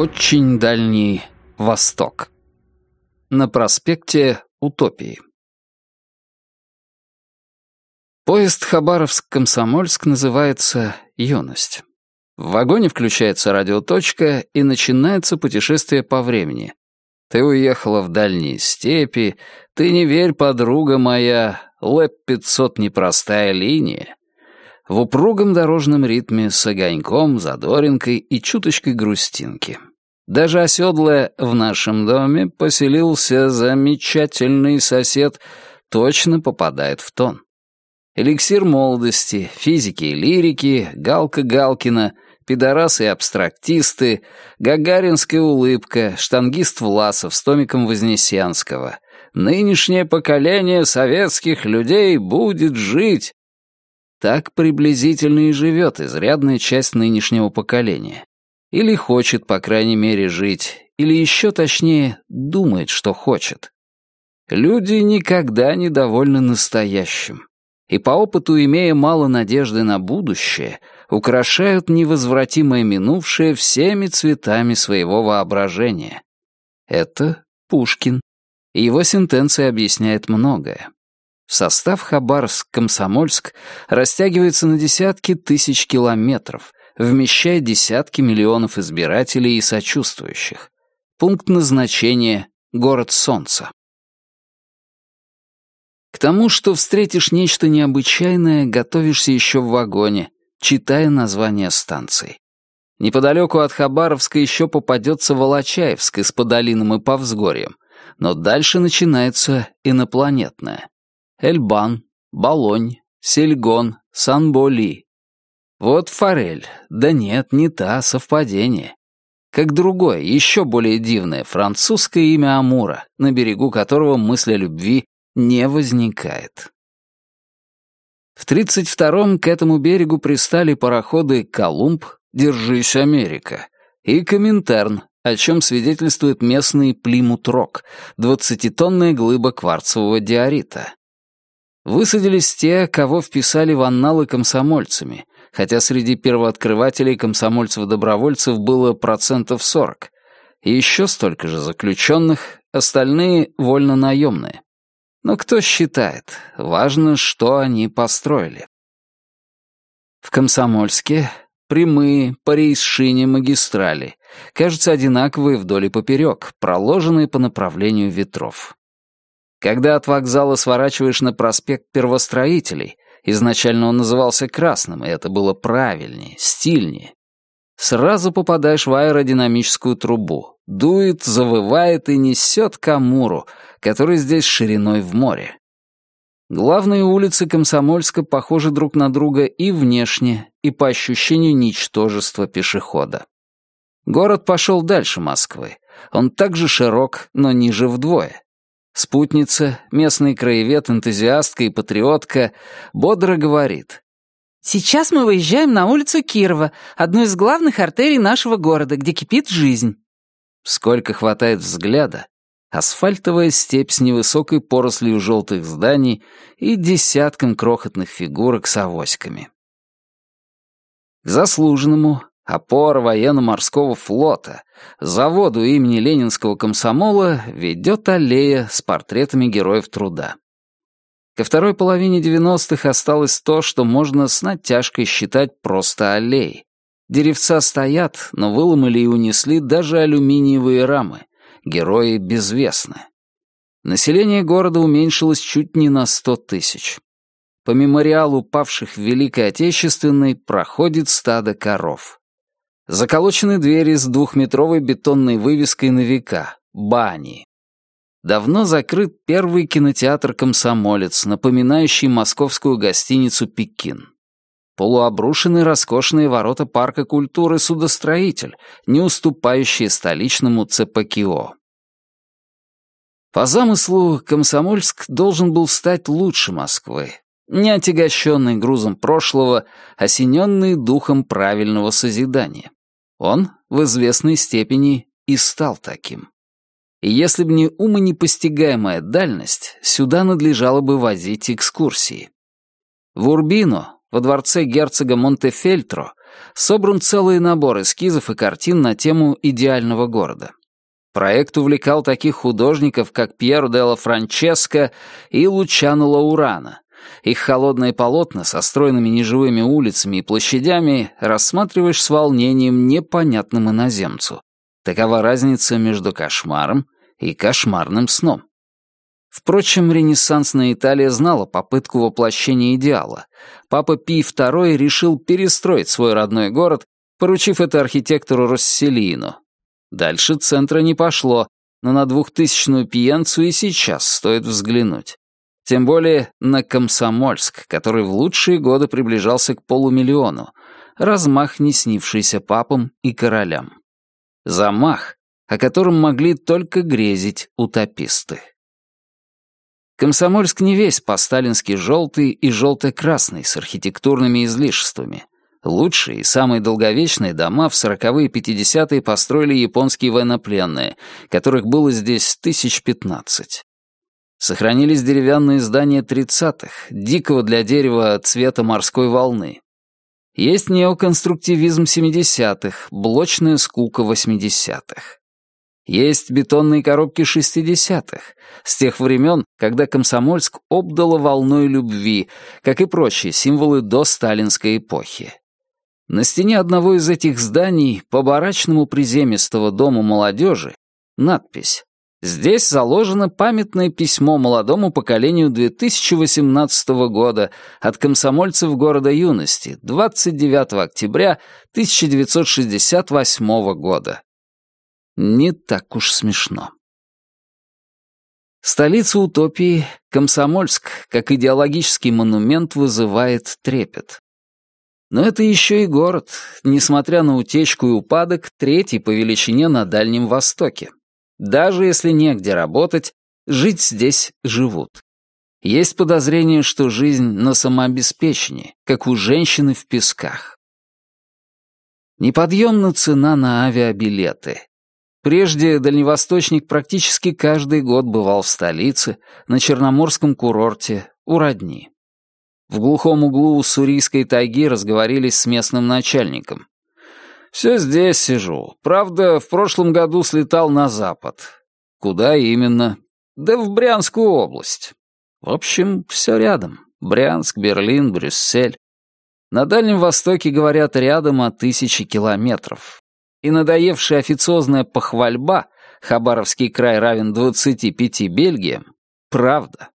Очень дальний Восток. На проспекте Утопии. Поезд Хабаровск-Комсомольск называется «Юность». В вагоне включается радиоточка, и начинается путешествие по времени. Ты уехала в дальние степи, ты не верь, подруга моя, ЛЭП-500 непростая линия. В упругом дорожном ритме с огоньком, задоринкой и чуточкой грустинки. Даже оседлая в нашем доме поселился замечательный сосед, точно попадает в тон. Эликсир молодости, физики и лирики, Галка Галкина, пидорасы и абстрактисты, гагаринская улыбка, штангист Власов с томиком Вознесенского. Нынешнее поколение советских людей будет жить. Так приблизительно и живет изрядная часть нынешнего поколения. Или хочет, по крайней мере, жить, или еще точнее, думает, что хочет. Люди никогда не довольны настоящим. И по опыту, имея мало надежды на будущее, украшают невозвратимое минувшее всеми цветами своего воображения. Это Пушкин. И его сентенция объясняет многое. Состав Хабаровск-Комсомольск растягивается на десятки тысяч километров, вмещая десятки миллионов избирателей и сочувствующих. Пункт назначения — город солнца. К тому, что встретишь нечто необычайное, готовишься еще в вагоне, читая название станции. Неподалеку от Хабаровска еще попадется Волочаевск с Подолином и Повзгорьем, но дальше начинается инопланетное. Эльбан, Болонь, Сельгон, Санболи. Вот форель. Да нет, не та, совпадение. Как другое, еще более дивное, французское имя Амура, на берегу которого мысль о любви не возникает. В 32-м к этому берегу пристали пароходы «Колумб», «Держись, Америка» и «Коминтерн», о чем свидетельствует местный Плимут-Рок, двадцатитонная глыба кварцевого диорита. Высадились те, кого вписали в анналы комсомольцами, хотя среди первооткрывателей комсомольцев-добровольцев было процентов 40, и еще столько же заключенных, остальные — вольно-наемные. Но кто считает? Важно, что они построили. В Комсомольске прямые по рейс-шине магистрали, кажутся одинаковые вдоль и поперек, проложенные по направлению ветров. Когда от вокзала сворачиваешь на проспект Первостроителей, изначально он назывался Красным, и это было правильнее, стильнее, сразу попадаешь в аэродинамическую трубу. Дует, завывает и несет Камуру, который здесь шириной в море. Главные улицы Комсомольска похожи друг на друга и внешне, и по ощущению ничтожества пешехода. Город пошел дальше Москвы. Он также широк, но ниже вдвое. Спутница, местный краевед, энтузиастка и патриотка бодро говорит. «Сейчас мы выезжаем на улицу Кирова, одну из главных артерий нашего города, где кипит жизнь». Сколько хватает взгляда, асфальтовая степь с невысокой порослью желтых зданий и десятком крохотных фигурок с авоськами. К заслуженному, опора военно-морского флота, заводу имени Ленинского комсомола ведет аллея с портретами героев труда. Ко второй половине 90-х осталось то, что можно с натяжкой считать просто аллеей. Деревца стоят, но выломали и унесли даже алюминиевые рамы. Герои безвестны. Население города уменьшилось чуть не на сто тысяч. По мемориалу павших в Великой Отечественной проходит стадо коров. Заколочены двери с двухметровой бетонной вывеской на века «Бани». Давно закрыт первый кинотеатр «Комсомолец», напоминающий московскую гостиницу «Пекин». Полуобрушены роскошные ворота парка культуры «Судостроитель», не уступающие столичному ЦПКИО. По замыслу, Комсомольск должен был стать лучше Москвы, не отягощенный грузом прошлого, осененный духом правильного созидания. Он в известной степени и стал таким. И если бы не умонепостигаемая дальность, сюда надлежало бы возить экскурсии. В Урбино, во дворце герцога Монтефельтро собран целый набор эскизов и картин на тему идеального города. Проект увлекал таких художников, как Пьеро делла Франческо и Лучано Лаурана. Их холодные полотна со стройными неживыми улицами и площадями рассматриваешь с волнением, непонятным иноземцу. Такова разница между кошмаром и кошмарным сном. Впрочем, ренессансная Италия знала попытку воплощения идеала. Папа Пий II решил перестроить свой родной город, поручив это архитектору Росселину. Дальше центра не пошло, но на двухтысячную Пьенцу и сейчас стоит взглянуть. Тем более на Комсомольск, который в лучшие годы приближался к полумиллиону, размах не снившийся папам и королям. Замах, о котором могли только грезить утописты. Комсомольск не весь по-сталински желтый и желто-красный с архитектурными излишествами. Лучшие и самые долговечные дома в 40-е и 50-е построили японские военнопленные, которых было здесь тысяч пятнадцать. Сохранились деревянные здания 30-х, дикого для дерева цвета морской волны. Есть неоконструктивизм 70-х, блочная скука 80-х. Есть бетонные коробки 60-х, с тех времен, когда Комсомольск обдало волной любви, как и прочие символы до сталинской эпохи. На стене одного из этих зданий, по барачному приземистого дома молодежи, надпись «Здесь заложено памятное письмо молодому поколению 2018 года от комсомольцев города юности 29 октября 1968 года» не так уж смешно. Столица утопии, Комсомольск, как идеологический монумент, вызывает трепет. Но это еще и город, несмотря на утечку и упадок, третий по величине на Дальнем Востоке. Даже если негде работать, жить здесь живут. Есть подозрение, что жизнь на самообеспечении, как у женщины в песках. Неподъемна цена на авиабилеты. Прежде дальневосточник практически каждый год бывал в столице, на Черноморском курорте, у родни. В глухом углу Уссурийской тайги разговорились с местным начальником. «Все здесь сижу. Правда, в прошлом году слетал на запад. Куда именно? Да в Брянскую область. В общем, все рядом. Брянск, Берлин, Брюссель. На Дальнем Востоке, говорят, рядом о тысячи километров и надоевшая официозная похвальба «Хабаровский край равен 25 Бельгиям» — правда.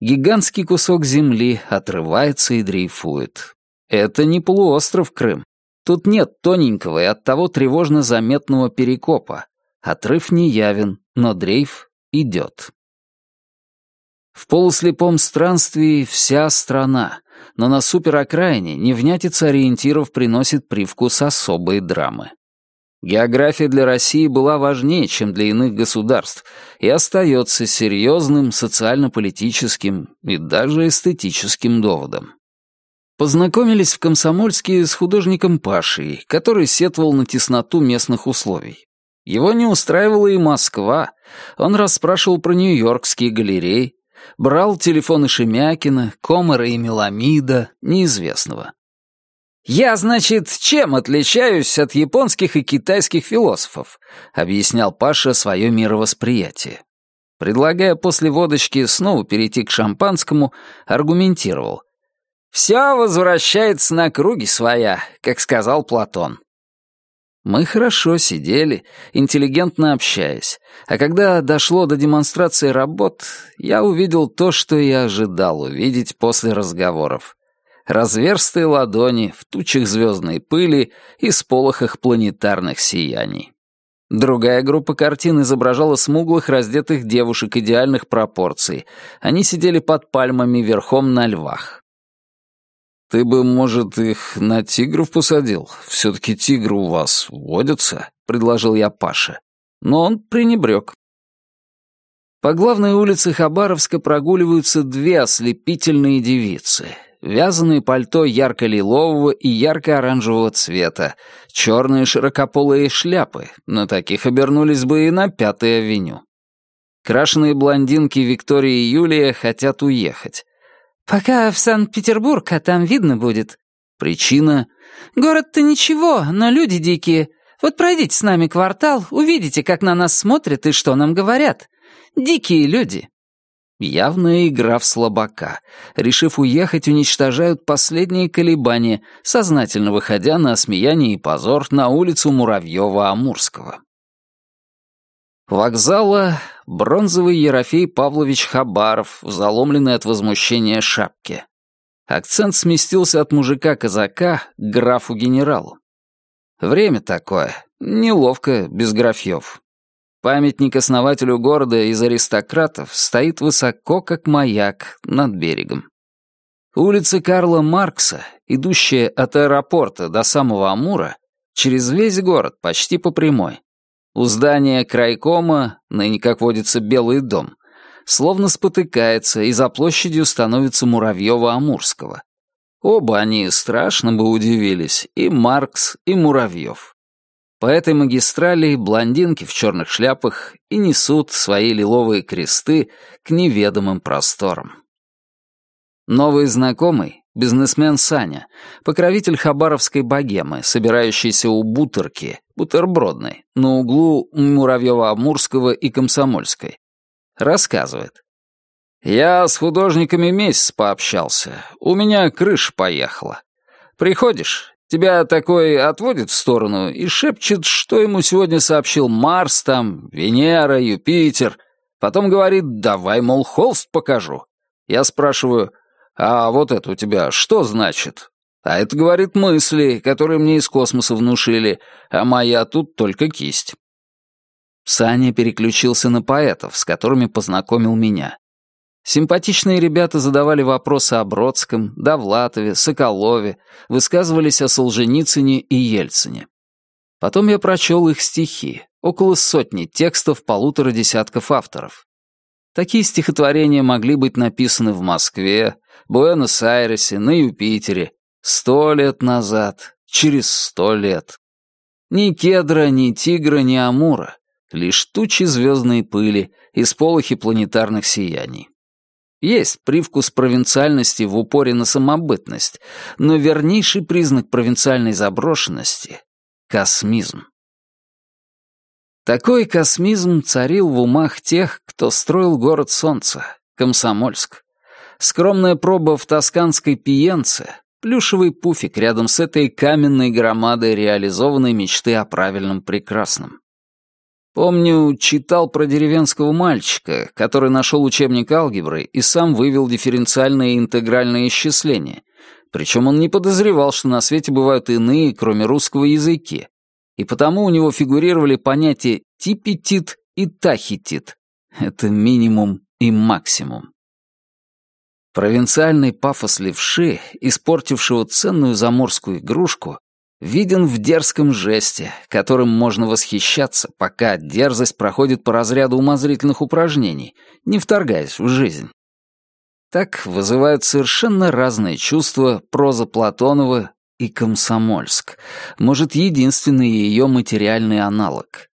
Гигантский кусок земли отрывается и дрейфует. Это не полуостров Крым. Тут нет тоненького и оттого тревожно заметного перекопа. Отрыв не явен, но дрейф идет. В полуслепом странстве вся страна, но на суперокраине невнятица ориентиров приносит привкус особой драмы. География для России была важнее, чем для иных государств, и остается серьезным социально-политическим и даже эстетическим доводом. Познакомились в Комсомольске с художником Пашей, который сетовал на тесноту местных условий. Его не устраивала и Москва. Он расспрашивал про нью-йоркские галереи, брал телефоны Шемякина, Комара и Меламида, неизвестного. «Я, значит, чем отличаюсь от японских и китайских философов?» — объяснял Паша свое мировосприятие. Предлагая после водочки снова перейти к шампанскому, аргументировал. «Все возвращается на круги своя, как сказал Платон». Мы хорошо сидели, интеллигентно общаясь, а когда дошло до демонстрации работ, я увидел то, что я ожидал увидеть после разговоров разверстые ладони в тучах звездной пыли и сполохах планетарных сияний. Другая группа картин изображала смуглых раздетых девушек идеальных пропорций. Они сидели под пальмами верхом на львах. «Ты бы, может, их на тигров посадил? Все-таки тигры у вас водятся», — предложил я Паше. Но он пренебрег. По главной улице Хабаровска прогуливаются две ослепительные девицы вязаные пальто ярко-лилового и ярко-оранжевого цвета, черные широкополые шляпы, на таких обернулись бы и на Пятой авеню. Крашеные блондинки Виктория и Юлия хотят уехать. «Пока в Санкт-Петербург, а там видно будет». «Причина?» «Город-то ничего, но люди дикие. Вот пройдите с нами квартал, увидите, как на нас смотрят и что нам говорят. Дикие люди». Явная игра в слабака. Решив уехать, уничтожают последние колебания, сознательно выходя на осмеяние и позор на улицу Муравьева-Амурского. Вокзала бронзовый Ерофей Павлович Хабаров в заломленной от возмущения шапке. Акцент сместился от мужика-казака к графу-генералу. Время такое, неловко без графьев. Памятник основателю города из аристократов стоит высоко, как маяк, над берегом. Улица Карла Маркса, идущая от аэропорта до самого Амура, через весь город, почти по прямой. У здания крайкома, ныне, как водится, Белый дом, словно спотыкается и за площадью становится Муравьева-Амурского. Оба они страшно бы удивились, и Маркс, и Муравьев. По этой магистрали блондинки в черных шляпах и несут свои лиловые кресты к неведомым просторам. Новый знакомый, бизнесмен Саня, покровитель хабаровской богемы, собирающийся у Бутерки, бутербродной, на углу Муравьева-Амурского и Комсомольской, рассказывает. «Я с художниками месяц пообщался, у меня крыша поехала. Приходишь, Тебя такой отводит в сторону и шепчет, что ему сегодня сообщил Марс там, Венера, Юпитер. Потом говорит, давай, мол, холст покажу. Я спрашиваю, а вот это у тебя что значит? А это, говорит, мысли, которые мне из космоса внушили, а моя тут только кисть. Саня переключился на поэтов, с которыми познакомил меня. Симпатичные ребята задавали вопросы о Бродском, Довлатове, Соколове, высказывались о Солженицыне и Ельцине. Потом я прочел их стихи, около сотни текстов полутора десятков авторов. Такие стихотворения могли быть написаны в Москве, Буэнос-Айресе, на Юпитере, сто лет назад, через сто лет. Ни кедра, ни тигра, ни амура, лишь тучи звездной пыли и сполохи планетарных сияний. Есть привкус провинциальности в упоре на самобытность, но вернейший признак провинциальной заброшенности — космизм. Такой космизм царил в умах тех, кто строил город солнца, Комсомольск. Скромная проба в тосканской пиенце, плюшевый пуфик рядом с этой каменной громадой реализованной мечты о правильном прекрасном. Помню, читал про деревенского мальчика, который нашел учебник алгебры и сам вывел дифференциальное и интегральное исчисление. Причем он не подозревал, что на свете бывают иные, кроме русского, языки. И потому у него фигурировали понятия типетит и тахетит. Это минимум и максимум. Провинциальный пафос левши, испортившего ценную заморскую игрушку, виден в дерзком жесте, которым можно восхищаться, пока дерзость проходит по разряду умозрительных упражнений, не вторгаясь в жизнь. Так вызывают совершенно разные чувства проза Платонова и Комсомольск, может, единственный ее материальный аналог.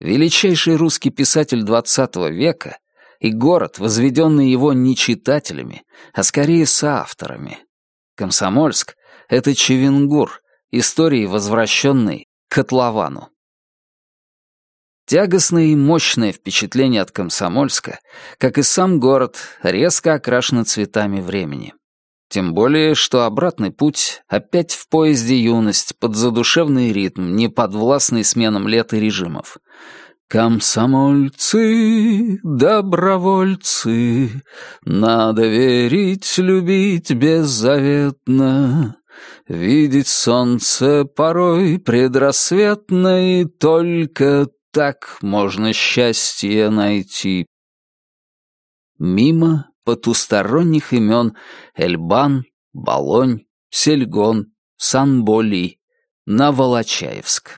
Величайший русский писатель XX века и город, возведенный его не читателями, а скорее соавторами. Комсомольск — это Чевенгур — истории, возвращенной к котловану. Тягостное и мощное впечатление от Комсомольска, как и сам город, резко окрашено цветами времени. Тем более, что обратный путь опять в поезде юность под задушевный ритм, не подвластный сменам лет и режимов. Комсомольцы, добровольцы, надо верить, любить беззаветно. Видеть солнце порой предрассветно, и только так можно счастье найти. Мимо потусторонних имен Эльбан, Болонь, Сельгон, Санболи, Новолочаевск.